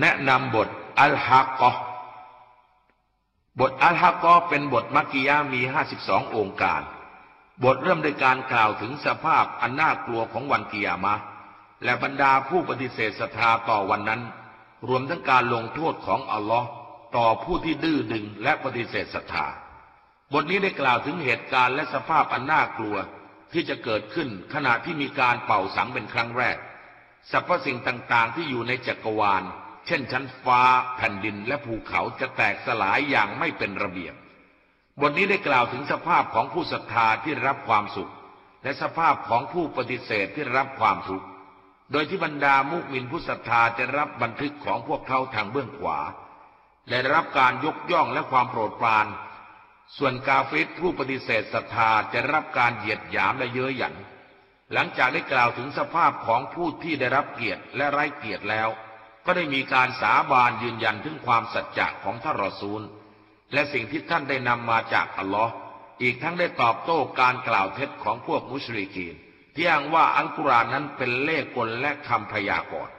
แนะนำบทอัลฮักกบทอัลฮักกเป็นบทมักกิยามี52องค์การ บทเริ่มด้วยการกล่าวถึงสภาพอันน่ากลัวของวันกิยามะ และบรรดาผู้ปฏิเสธศรัทธาต่อวันนั้น รวมทั้งการลงโทษของอัลลอฮ์ต่อผู้ที่ดื้อดึงและปฏิเสธศรัทธา บทนี้ได้กล่าวถึงเหตุการณ์และสภาพอันน่ากลัวที่จะเกิดขึ้นขณะที่มีการเป่าสังเป็นครั้งแรกสรรพสิ่งต่างๆที่อยู่ในจักรวาล เช่นชั้นฟ้า แผ่นดินและภูเขาจะแตกสลายอย่างไม่เป็นระเบียบบทนี้ได้กล่าวถึงสภาพของผู้ศรัทธาที่รับความสุข และสภาพของผู้ปฏิเสธที่รับความทุกข์โดยที่บรรดามุกมินผู้ศรัทธาจะรับบันทึกของพวกเขาทางเบื้องขวา และรับการยกย่องและความโปรดปราน ส่วนกาฟิรผู้ปฏิเสธศรัทธาจะรับการเหยียดหยามและเย้ยหยันหลังจากได้กล่าวถึงสภาพของผู้ที่ได้รับเกียรติและไร้เกียรติแล้ว ก็ได้มีการสาบานยืนยันถึงความสัจจะของท่านรอซูล และสิ่งที่ท่านได้นำมาจากอัลลอฮ์อีกทั้งได้ตอบโต้การกล่าวเท็จของพวกมุชริกีน ที่อ้างว่าอัลกุรอานนั้นเป็นเลขกลและคำพยากรณ์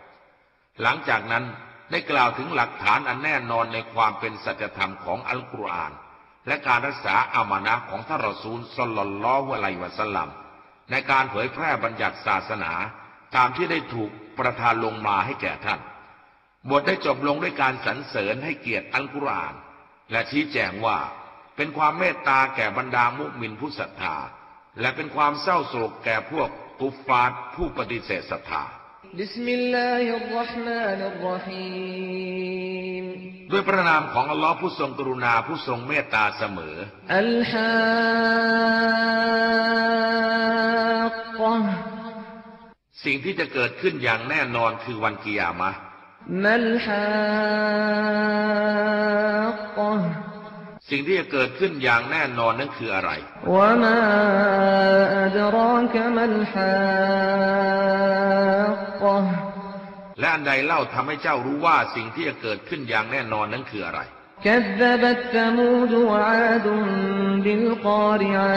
หลังจากนั้นได้กล่าวถึงหลักฐานอันแน่นอนในความเป็นสัจธรรมของอัลกุรอาน และการรักษาอามานะของท่านรอซูลสลลัลลอฮุอะลัยวะสัลลัมในการเผยแพร่บัญญัติศาสนา ตามที่ได้ถูกประทานลงมาให้แก่ท่าน บทได้จบลงด้วยการสรรเสริญให้เกียรติอัลกุรอาน และชี้แจงว่า เป็นความเมตตาแก่บรรดามุมินผู้ศรัทธา และเป็นความเศร้าโศกแก่พวกกุฟฟาร์ผู้ปฏิเสธศรัทธาبسم الله الرحمن الرحيمด้วยพระนามของอัลลอฮ์ผู้ทรงกรุณาผู้ทรงเมตตาเสมอ อัลฮากสิ่งที่จะเกิดขึ้นอย่างแน่นอนคือวันกิยามะ มัลฮากสิ่งที่จะเกิดขึ้นอย่างแน่นอนนั้นคืออะไรวะมาอัดรากมัลฮากและอันใดเล่าทำให้เจ้ารู้ว่าสิ่งที่จะเกิดขึ้นอย่างแน่นอนนั้นคืออะไร كذبت ثمود وعاد بالقارعة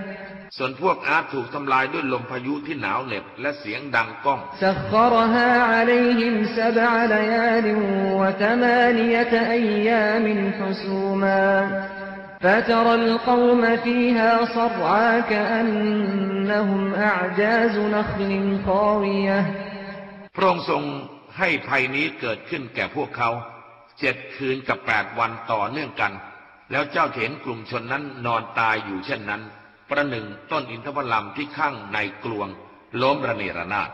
ส่วนพวกอาร์ตถูกทำลายด้วยลมพายุที่หนาวเหน็บและเสียงดังก้อง سخرها عليهم سبع ليال وثمانية أيام حسوما فترى القوم فيها صرعا كأنهم أعجاز نخل خاوية พระองค์ทรงให้ภัยนี้เกิดขึ้นแก่พวกเขาเจ็ดคืนกับแปดวันต่อเนื่องกัน แล้วเจ้าเห็นกลุ่มชนนั้นนอนตายอยู่เช่นนั้น ประหนึ่งต้นอินทผลัมที่ข้างในกลวง ล้มระเนระนาด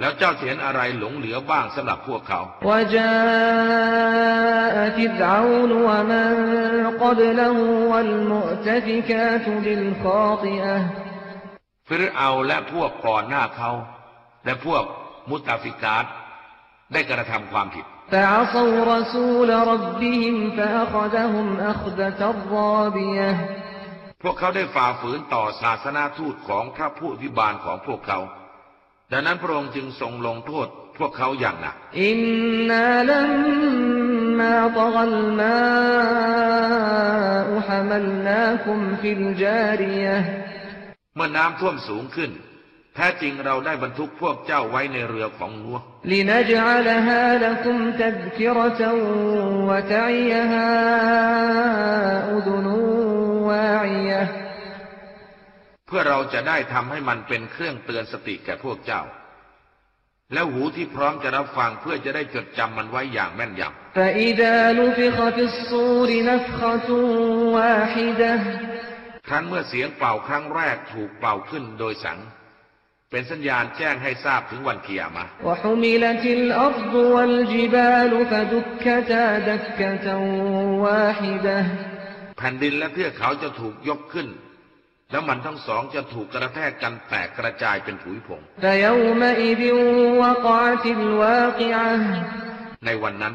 แล้วเจ้าเห็นอะไรหลงเหลือบ้างสำหรับพวกเขาฟิรเอาและพวกก่อนหน้าเขา และพวกมุตาฟิกาตได้กระทำความผิด فعصوا رسول ربهم فأخذهم أخذة رابية พวกเขาได้ฝ่าฝืนต่อศาสนาทูตของพระผู้อภิบาลของพวกเขา ดังนั้นพระองค์จึงทรงลงโทษพวกเขาอย่างหนัก อินนาลัมมาตกัลมาอุฮมัลนาคุมฟิลจาริยะเมื่อน้ำท่วมสูงขึ้น แท้จริงเราได้บรรทุกพวกเจ้าไว้ในเรือของนัวลินจลลฮาลคุมตัดคิรตวะตัยฮาอุดนูวาอียเพื่อเราจะได้ทำให้มันเป็นเครื่องเตือนสติแก่พวกเจ้า แล้วหูที่พร้อมจะรับฟังเพื่อจะได้จดจำมันไว้อย่างแม่นยำครั้นเมื่อเสียงเป่าครั้งแรกถูกเป่าขึ้นโดยสัง เป็นสัญญาณแจ้งให้ทราบถึงวันเกียรมะแผ่นดินและเทือกเขาจะถูกยกขึ้น แล้วมันทั้งสองจะถูกกระแทกกันแตกกระจายเป็นผุยผงในวันนั้น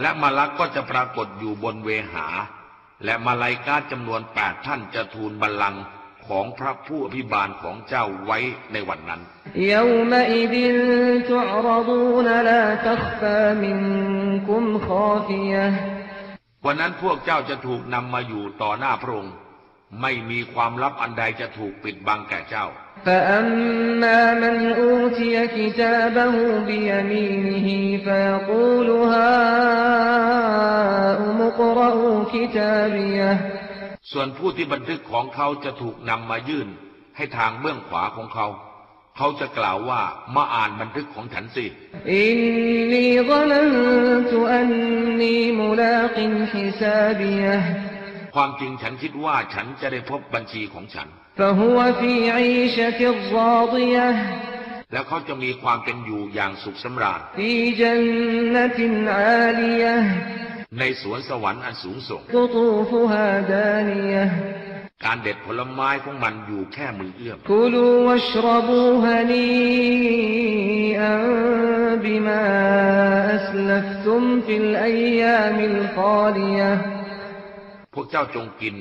และมาลักก็จะปรากฏอยู่บนเวหา และมาลายกาจำนวนแปดท่านจะทูลบัลลังก์ของพระผู้อภิบาลของเจ้าไว้ในวันนั้นวันนั้นพวกเจ้าจะถูกนำมาอยู่ต่อหน้าพระองค์ ไม่มีความลับอันใดจะถูกปิดบังแก่เจ้า فأما من أوتي كتابه بيمينه فيقول هاؤم اقرءوا كتابيه ส่วนผู้ที่บันทึกของเขาจะถูกนำมายื่น ให้ทางเบื้องขวาของเขา เขาจะกล่าวว่ามาอ่านบันทึกของฉันสิ إني ظننت أني ملاق حسابيه ความจริงฉันคิดว่าฉันจะได้พบบัญชีของฉัน แล้วเขาจะมีความเป็นอยู่อย่างสุขสำราญในสวนสวรรค์อันสูงส่ง การเด็ดผลไม้ของมันอยู่แค่มือเอื้อมبما أسلفتم في الأيام الخالية พวกเจ้าจงกิน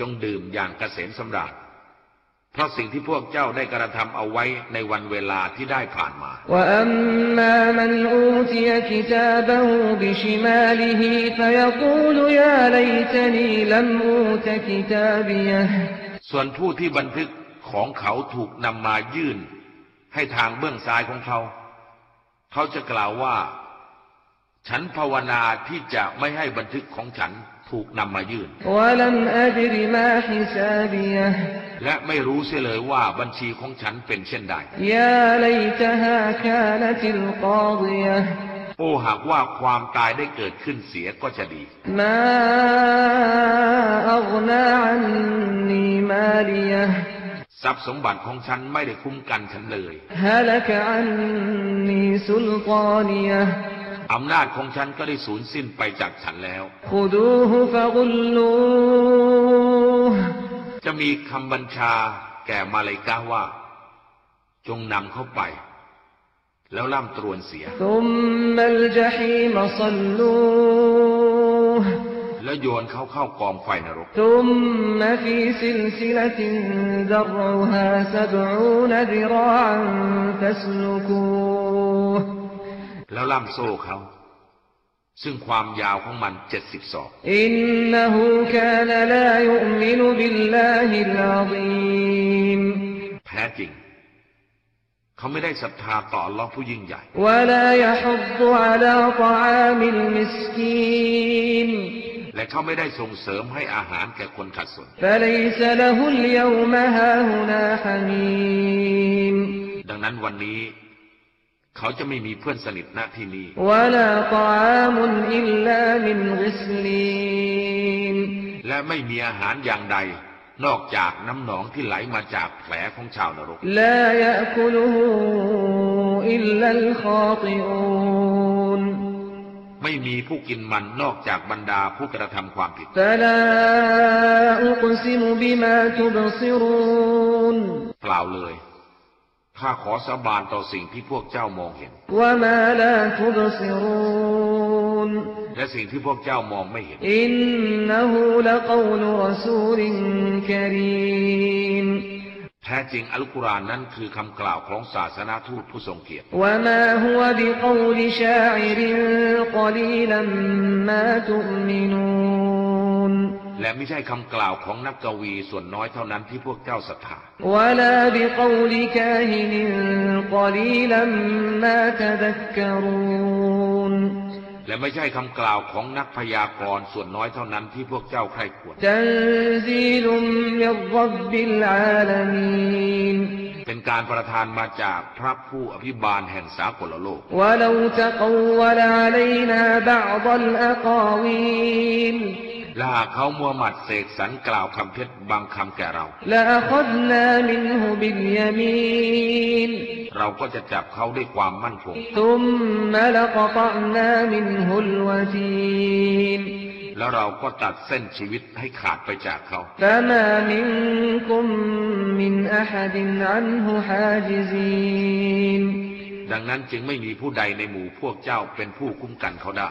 จงดื่มอย่างเกษมสำราญเพราะสิ่งที่พวกเจ้าได้กระทำเอาไว้ในวันเวลาที่ได้ผ่านมา ส่วนผู้ที่บันทึกของเขาถูกนำมายื่น ให้ทางเบื้องซ้ายของเขา เขาจะกล่าวว่า ฉันภาวนาที่จะไม่ให้บันทึกของฉัน ถูกนำมายื่นและไม่รู้เสียเลยว่าบัญชีของฉันเป็นเช่นใดโอ้หากว่าความตายได้เกิดขึ้นเสียก็จะดีทรัพย์สมบัติของฉันไม่ได้คุ้มกันฉันเลย อำนาจของฉันก็ได้สูญสิ้นไปจากฉันแล้วจะมีคำบัญชาแก่มาเลกาว่า จงนำเข้าไป แล้วล่ามตรวนเสีย แล้วโยนเขาเข้ากองไฟนรกแล้ว แล้วล่ามโซ่เขาซึ่งความยาวของมันเจ็ดสิบสองแท้จริง เขาไม่ได้ศรัทธาต่อลอผู้ยิ่งใหญ่และเขาไม่ได้ส่งเสริมให้อาหารแก่คนขัดสนดังนั้นวันนี้ เขาจะไม่มีเพื่อนสนิทนาที่นี้และไม่มีอาหารอย่างใด นอกจากน้ำหนองที่ไหลมาจากแผลของชาวนรกไม่มีผู้กินมันนอกจากบรรดาผู้กระทำความผิดเปล่าเลย ข้าขอสาบานต่อสิ่งที่พวกเจ้ามองเห็น และสิ่งที่พวกเจ้ามองไม่เห็น อินนหูละกวลรสูลินกรีมแท้จริงอัลกุรอานนั้นคือคำกล่าวของศาสนาทูตผู้ทรงเกียรติและ และไม่ใช่คำกล่าวของนักกวีส่วนน้อยเท่านั้นที่พวกเจ้าศรัทธาและไม่ใช่คำกล่าวของนักพยากรณ์ส่วนน้อยเท่านั้นที่พวกเจ้าใครควรเป็นการประทานมาจากพระผู้อภิบาลแห่งสากลโลก ลาเขามัวหมัดเสกสรรกล่าวคำเท็จบางคำแก่เราเราก็จะจับเขาด้วยความมั่นคงแล้วเราก็ตัดเส้นชีวิตให้ขาดไปจากเขา ดังนั้นจึงไม่มีผู้ใดในหมู่พวกเจ้าเป็นผู้คุ้มกันเขาได้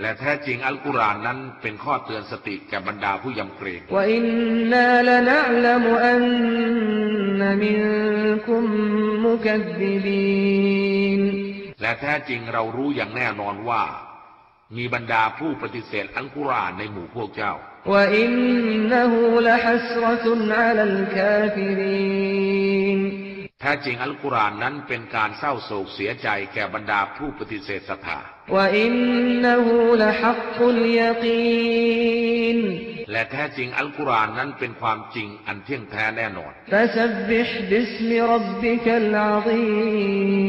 และแท้จริงอัลกุรอานนั้นเป็นข้อเตือนสติแก่บรรดาผู้ยำเกรงและแท้จริงเรารู้อย่างแน่นอนว่า มีบรรดาผู้ปฏิเสธอัลกุรอานในหมู่พวกเจ้า وإنه لحسرة على الكافرين แท้จริงอัลกุรอานนั้นเป็นการเศร้าโศกเสียใจแก่บรรดาผู้ปฏิเสธศรัทธา وإنه لحق اليقين และแท้จริงอัลกุรอานนั้นเป็นความจริงอันเที่ยงแท้แน่นอน فسبح باسم ربك العظيم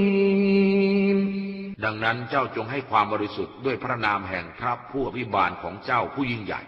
ดังนั้นเจ้าจงให้ความบริสุทธิ์ด้วยพระนามแห่งพระผู้อภิบาลของเจ้าผู้ยิ่งใหญ่